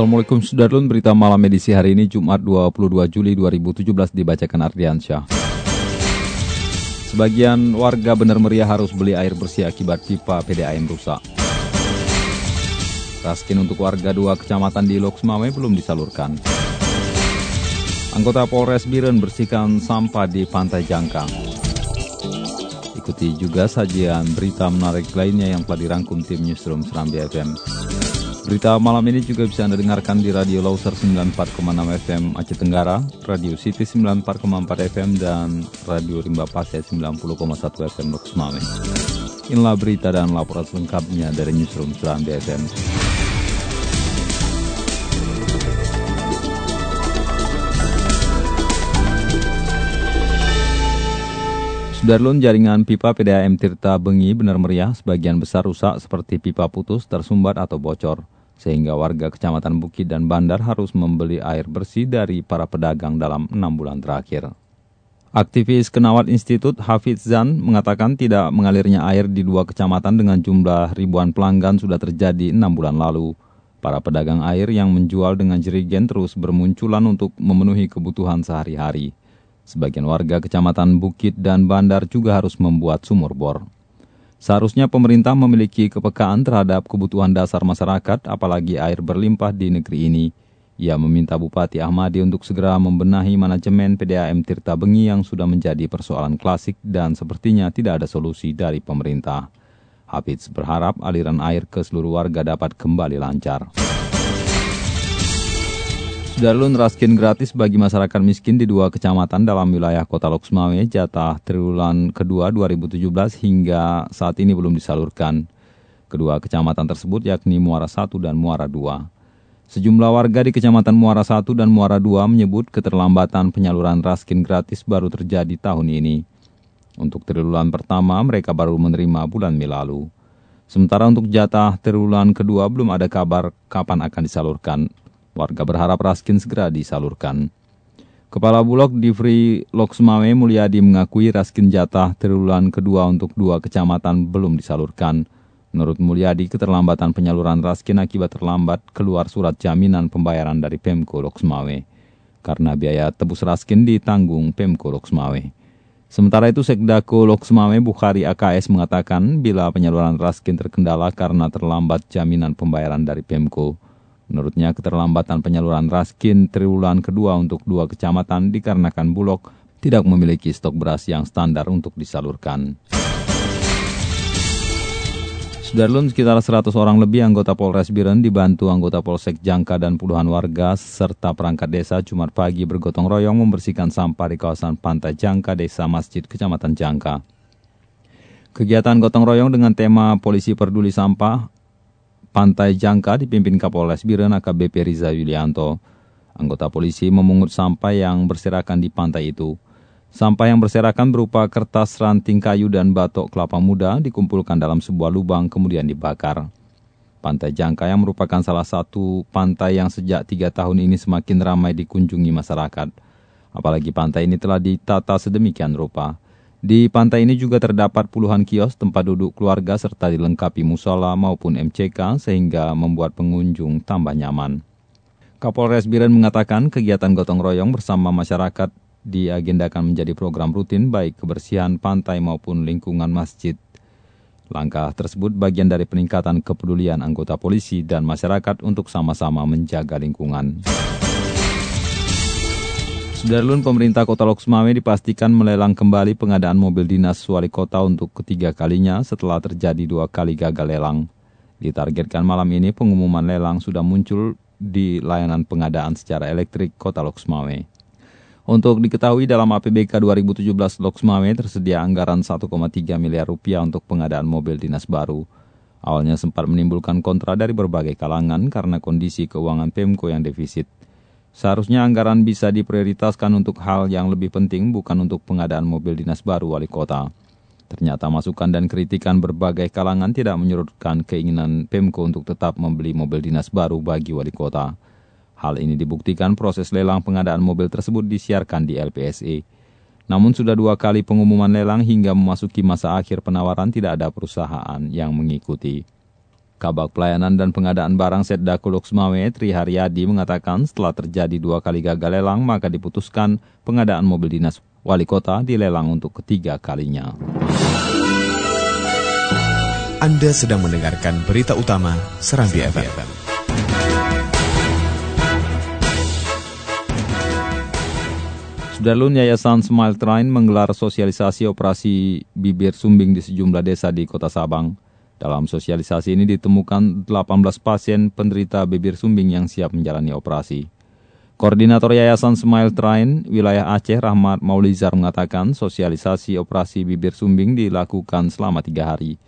Assalamualaikum Sudarlun, berita malam edisi hari ini Jumat 22 Juli 2017 dibacakan Ardiansyah. Sebagian warga benar meriah harus beli air bersih akibat pipa PDAM rusak. Raskin untuk warga dua kecamatan di Loksmawe belum disalurkan. Anggota Polres Biren bersihkan sampah di Pantai Jangkang. Ikuti juga sajian berita menarik lainnya yang telah dirangkum tim Newsroom Serambi FM. Berita malam ini juga bisa Anda dengarkan di Radio Lauser 94,6 FM Aceh Tenggara, Radio City 94,4 FM, dan Radio Rimba Pasir 90,1 FM Lok Mame. Inilah berita dan laporan lengkapnya dari Newsroom Serambi FM. Sudarlun jaringan pipa PDAM Tirta Bengi benar meriah, sebagian besar rusak seperti pipa putus, tersumbat atau bocor sehingga warga Kecamatan Bukit dan Bandar harus membeli air bersih dari para pedagang dalam enam bulan terakhir. Aktivis Kenawat Institut Hafiz Zan mengatakan tidak mengalirnya air di dua kecamatan dengan jumlah ribuan pelanggan sudah terjadi enam bulan lalu. Para pedagang air yang menjual dengan jerigen terus bermunculan untuk memenuhi kebutuhan sehari-hari. Sebagian warga kecamatan Bukit dan Bandar juga harus membuat sumur bor. Seharusnya pemerintah memiliki kepekaan terhadap kebutuhan dasar masyarakat, apalagi air berlimpah di negeri ini. Ia meminta Bupati Ahmadi untuk segera membenahi manajemen PDAM Tirta Bengi yang sudah menjadi persoalan klasik dan sepertinya tidak ada solusi dari pemerintah. Hafiz berharap aliran air ke seluruh warga dapat kembali lancar. Darlun raskin gratis bagi masyarakat miskin di dua kecamatan dalam wilayah kota Loksmawe jatah triwulan kedua 2017 hingga saat ini belum disalurkan. Kedua kecamatan tersebut yakni Muara 1 dan Muara 2. Sejumlah warga di kecamatan Muara 1 dan Muara 2 menyebut keterlambatan penyaluran raskin gratis baru terjadi tahun ini. Untuk triwulan pertama mereka baru menerima bulan Mei lalu. Sementara untuk jatah triwulan kedua belum ada kabar kapan akan disalurkan. Warga berharap raskin segera disalurkan. Kepala Bulog di Free Loksmawe Mulyadi mengakui raskin jatah triwulan kedua untuk dua kecamatan belum disalurkan. Menurut Mulyadi, keterlambatan penyaluran raskin akibat terlambat keluar surat jaminan pembayaran dari Pemko Loksmawe. Karena biaya tebus raskin ditanggung Pemko Loksmawe. Sementara itu Sekdako Loksmawe Bukhari AKS mengatakan bila penyaluran raskin terkendala karena terlambat jaminan pembayaran dari Pemko. Menurutnya keterlambatan penyaluran raskin triwulan kedua untuk dua kecamatan dikarenakan Bulog tidak memiliki stok beras yang standar untuk disalurkan. Sudarlun sekitar 100 orang lebih anggota Polres Biren dibantu anggota Polsek Jangka dan puluhan warga serta perangkat desa Jumat pagi bergotong royong membersihkan sampah di kawasan Pantai Jangka Desa Masjid Kecamatan Jangka. Kegiatan gotong royong dengan tema Polisi Peduli Sampah Pantai Jangka dipimpin Kapolres Biren AKBP Riza Yulianto. Anggota polisi memungut sampah yang berserakan di pantai itu. Sampah yang berserakan berupa kertas ranting kayu dan batok kelapa muda dikumpulkan dalam sebuah lubang kemudian dibakar. Pantai Jangka yang merupakan salah satu pantai yang sejak tiga tahun ini semakin ramai dikunjungi masyarakat. Apalagi pantai ini telah ditata sedemikian rupa. Di pantai ini juga terdapat puluhan kios tempat duduk keluarga serta dilengkapi musola maupun MCK sehingga membuat pengunjung tambah nyaman. Kapolres Biren mengatakan kegiatan gotong royong bersama masyarakat diagendakan menjadi program rutin baik kebersihan pantai maupun lingkungan masjid. Langkah tersebut bagian dari peningkatan kepedulian anggota polisi dan masyarakat untuk sama-sama menjaga lingkungan. Sudarlun pemerintah kota Loksmawe dipastikan melelang kembali pengadaan mobil dinas wali kota untuk ketiga kalinya setelah terjadi dua kali gagal lelang. Ditargetkan malam ini pengumuman lelang sudah muncul di layanan pengadaan secara elektrik kota Loksmawe. Untuk diketahui dalam APBK 2017 Loksmawe tersedia anggaran 1,3 miliar rupiah untuk pengadaan mobil dinas baru. Awalnya sempat menimbulkan kontra dari berbagai kalangan karena kondisi keuangan Pemko yang defisit. Seharusnya anggaran bisa diprioritaskan untuk hal yang lebih penting bukan untuk pengadaan mobil dinas baru wali kota. Ternyata masukan dan kritikan berbagai kalangan tidak menyurutkan keinginan Pemko untuk tetap membeli mobil dinas baru bagi wali kota. Hal ini dibuktikan proses lelang pengadaan mobil tersebut disiarkan di LPSE. Namun sudah dua kali pengumuman lelang hingga memasuki masa akhir penawaran tidak ada perusahaan yang mengikuti. Kabak Pelayanan dan Pengadaan Barang Setda Kuluk Semawe, Tri Haryadi mengatakan setelah terjadi dua kali gagal lelang maka diputuskan pengadaan mobil dinas wali kota dilelang untuk ketiga kalinya. Anda sedang mendengarkan berita utama Serambi FM. Sudarlun Yayasan Smile Train menggelar sosialisasi operasi bibir sumbing di sejumlah desa di kota Sabang. Dalam sosialisasi ini ditemukan 18 pasien penderita bibir sumbing yang siap menjalani operasi. Koordinator Yayasan Smile Train wilayah Aceh Rahmat Maulizar mengatakan sosialisasi operasi bibir sumbing dilakukan selama tiga hari.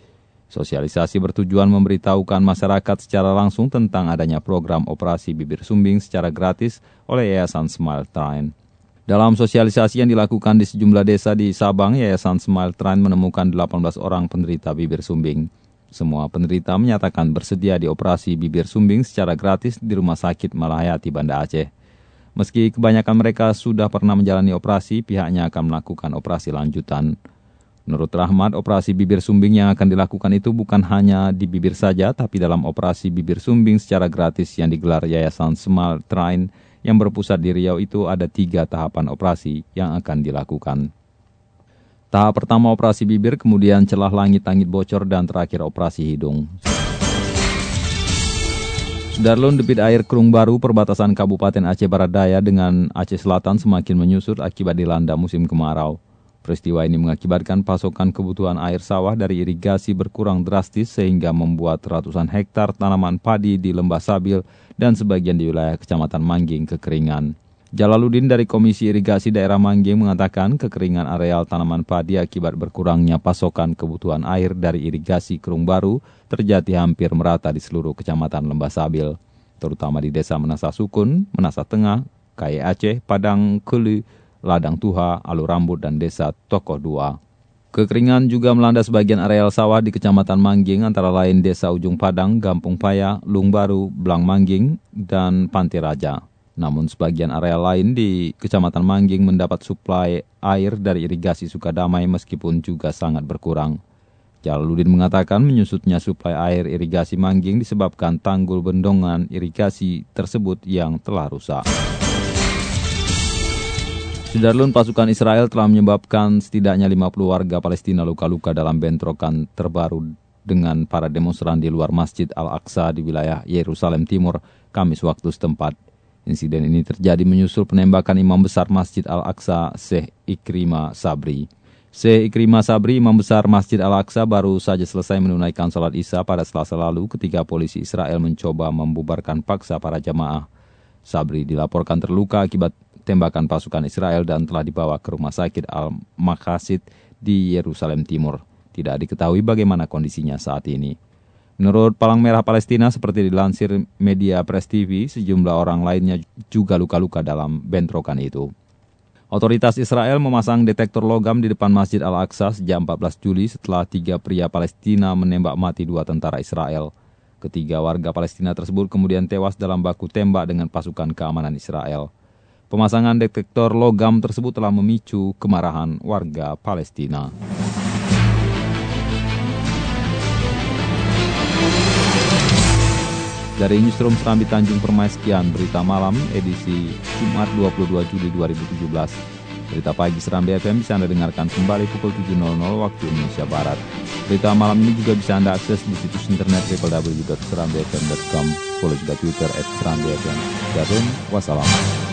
Sosialisasi bertujuan memberitahukan masyarakat secara langsung tentang adanya program operasi bibir sumbing secara gratis oleh Yayasan Smile Train. Dalam sosialisasi yang dilakukan di sejumlah desa di Sabang, Yayasan Smile Train menemukan 18 orang penderita bibir sumbing. Semua penderita menyatakan bersedia dioperasi bibir sumbing secara gratis di Rumah Sakit Malahayati Banda Aceh. Meski kebanyakan mereka sudah pernah menjalani operasi, pihaknya akan melakukan operasi lanjutan. Menurut Rahmat, operasi bibir sumbing yang akan dilakukan itu bukan hanya di bibir saja, tapi dalam operasi bibir sumbing secara gratis yang digelar Yayasan Smile Train yang berpusat di Riau itu ada tiga tahapan operasi yang akan dilakukan. Tahap pertama operasi bibir, kemudian celah langit-langit bocor, dan terakhir operasi hidung. Darlun debit air Kerung Baru perbatasan Kabupaten Aceh Barat Daya dengan Aceh Selatan semakin menyusut akibat dilanda musim kemarau. Peristiwa ini mengakibatkan pasokan kebutuhan air sawah dari irigasi berkurang drastis sehingga membuat ratusan hektar tanaman padi di Lembah Sabil dan sebagian di wilayah Kecamatan Mangging kekeringan. Jalaludin dari Komisi Irigasi Daerah Mangging mengatakan kekeringan areal tanaman padi akibat berkurangnya pasokan kebutuhan air dari irigasi Kerung Baru terjadi hampir merata di seluruh Kecamatan Lembah Sabil, terutama di Desa Menasa Sukun, Menasa Tengah, Kaya Aceh, Padang, Kelu, Ladang Tuha, Alur Rambut, dan Desa Tokoh Dua. Kekeringan juga melanda sebagian areal sawah di Kecamatan Mangging antara lain Desa Ujung Padang, Gampung Paya, Lung Baru, Blang Mangging, dan Pantai Raja. Namun sebagian area lain di Kecamatan Mangging mendapat suplai air dari irigasi Sukadamai meskipun juga sangat berkurang. Jaludin mengatakan menyusutnya suplai air irigasi Mangging disebabkan tanggul bendongan irigasi tersebut yang telah rusak. Sudarlun pasukan Israel telah menyebabkan setidaknya 50 warga Palestina luka-luka dalam bentrokan terbaru dengan para demonstran di luar Masjid Al-Aqsa di wilayah Yerusalem Timur, Kamis waktu setempat. Insiden ini terjadi menyusul penembakan imam besar Masjid Al-Aqsa, Syekh Ikrima Sabri. Syekh Ikrima Sabri, imam besar Masjid Al-Aqsa, baru saja selesai menunaikan sholat isya pada selasa lalu ketika polisi Israel mencoba membubarkan paksa para jamaah. Sabri dilaporkan terluka akibat tembakan pasukan Israel dan telah dibawa ke rumah sakit Al-Makasid di Yerusalem Timur. Tidak diketahui bagaimana kondisinya saat ini. Menurut Palang Merah Palestina, seperti dilansir media Press TV, sejumlah orang lainnya juga luka-luka dalam bentrokan itu. Otoritas Israel memasang detektor logam di depan Masjid Al-Aqsa sejak 14 Juli setelah tiga pria Palestina menembak mati dua tentara Israel. Ketiga warga Palestina tersebut kemudian tewas dalam baku tembak dengan pasukan keamanan Israel. Pemasangan detektor logam tersebut telah memicu kemarahan warga Palestina. Dari Newsroom Serambi Tanjung Permai sekian berita malam edisi Jumat 22 Juli 2017. Berita pagi Serambi FM bisa Anda dengarkan kembali pukul 7.00 waktu Indonesia Barat. Berita malam ini juga bisa Anda akses di situs internet www.serambifm.com. Follow juga Twitter at Serambi FM. Wassalamualaikum.